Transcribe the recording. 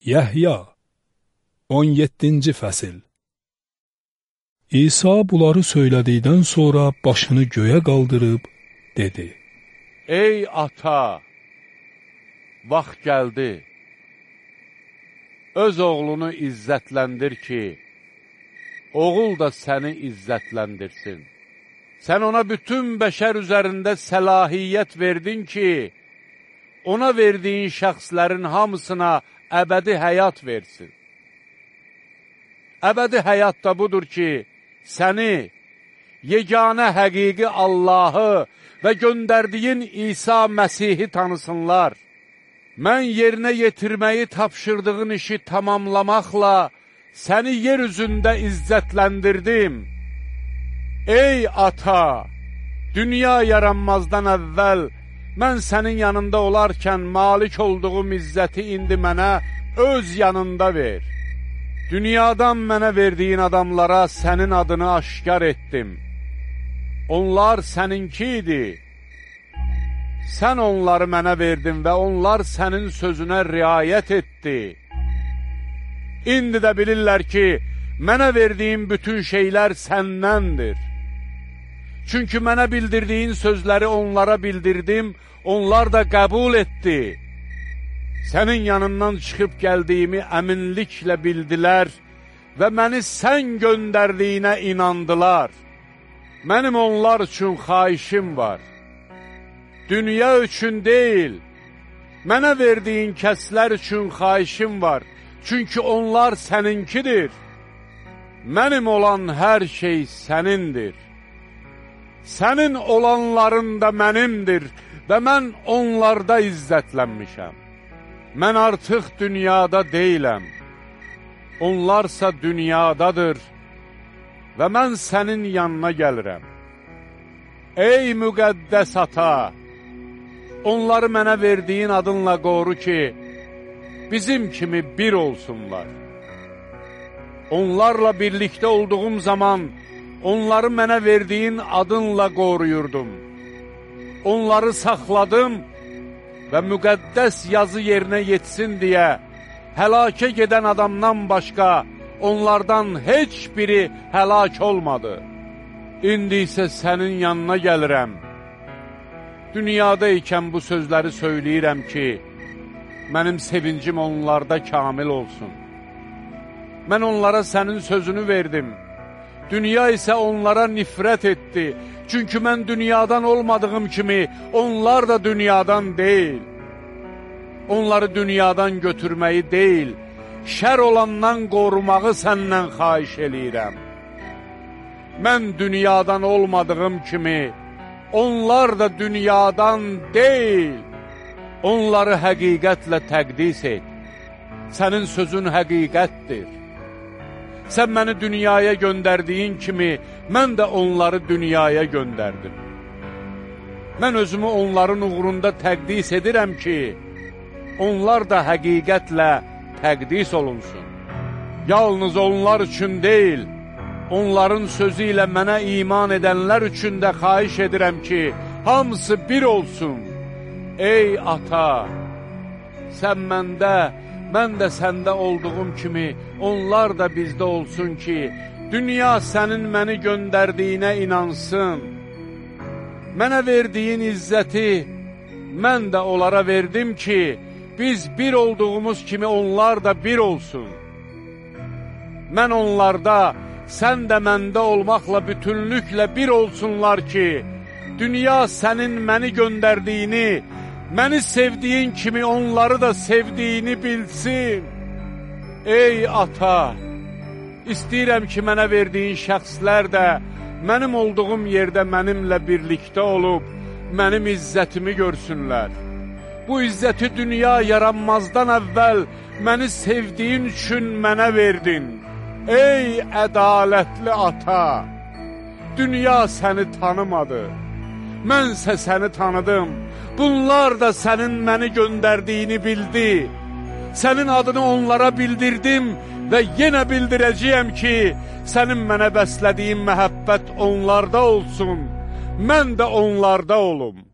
Yəhya 17-ci fəsil İsa bunları söylədikdən sonra başını göyə qaldırıb dedi: Ey ata, vaxt gəldi. Öz oğlunu izzətləndir ki, oğul da səni izzətləndirsin. Sən ona bütün bəşər üzərində səlahiyyət verdin ki, ona verdiyin şəxslərin hamısına əbədi həyat versin. Əbədi həyat da budur ki, səni, yeganə həqiqi Allahı və göndərdiyin İsa Məsihi tanısınlar. Mən yerinə yetirməyi tapşırdığın işi tamamlamaqla səni yer üzündə izzətləndirdim. Ey ata, dünya yaranmazdan əvvəl mən sənin yanında olarkən malik olduğum izzəti indi mənə öz yanında ver. Dünyadan mənə verdiyin adamlara sənin adını aşkar etdim. Onlar səninki idi. Sən onları mənə verdin və onlar sənin sözünə riayət etdi. İndi də bilirlər ki, mənə verdiyin bütün şeylər səndəndir. Çünki mənə bildirdiyin sözləri onlara bildirdim, onlar da qəbul etdi. Sənin yanından çıxıb gəldiyimi əminliklə bildilər və məni sən göndərdiyinə inandılar. Mənim onlar üçün xaişim var. Dünya üçün deyil, mənə verdiyin kəslər üçün xaişim var. Çünki onlar səninkidir. Mənim olan hər şey sənindir. Sənin olanların da mənimdir və mən onlarda izzətlənmişəm. Mən artıq dünyada deyiləm, onlarsa dünyadadır və mən sənin yanına gəlirəm. Ey müqəddəs ata, onları mənə verdiyin adınla qoru ki, bizim kimi bir olsunlar. Onlarla birlikdə olduğum zaman, onları mənə verdiyin adınla qoruyurdum. Onları saxladım və müqəddəs yazı yerinə yetsin deyə, həlakə gedən adamdan başqa onlardan heç biri həlak olmadı. İndi isə sənin yanına gəlirəm. Dünyada ikən bu sözləri söyləyirəm ki, mənim sevincim onlarda kamil olsun. Mən onlara sənin sözünü verdim. Dünya isə onlara nifrət etdi. Çünki mən dünyadan olmadığım kimi, onlar da dünyadan deyil. Onları dünyadan götürməyi deyil, şər olandan qorumağı səndən xaiş eləyirəm. Mən dünyadan olmadığım kimi, onlar da dünyadan deyil. Onları həqiqətlə təqdis et. Sənin sözün həqiqətdir. Sən məni dünyaya göndərdiyin kimi, mən də onları dünyaya göndərdim. Mən özümü onların uğrunda təqdis edirəm ki, onlar da həqiqətlə təqdis olunsun. Yalnız onlar üçün deyil, onların sözü ilə mənə iman edənlər üçün də xaiş edirəm ki, hamısı bir olsun. Ey ata, sən məndə, mən də səndə olduğum kimi onlar da bizdə olsun ki, dünya sənin məni göndərdiyinə inansın. Mənə verdiyin izzəti mən də onlara verdim ki, biz bir olduğumuz kimi onlar da bir olsun. Mən onlarda, sən də məndə olmaqla bütünlüklə bir olsunlar ki, dünya sənin məni göndərdiyini, məni sevdiyin kimi onları da sevdiyini bilsin. Ey ata, istəyirəm ki, mənə verdiyin şəxslər də mənim olduğum yerdə mənimlə birlikdə olub, mənim izzətimi görsünlər. Bu izzəti dünya yaranmazdan əvvəl məni sevdiyin üçün mənə verdin. Ey ədalətli ata, dünya səni tanımadı, mənsə səni tanıdım. Bunlar da sənin məni göndərdiyini bildi. Sənin adını onlara bildirdim və yenə bildirəcəyəm ki, sənin mənə bəslədiyin məhəbbət onlarda olsun, mən də onlarda olum.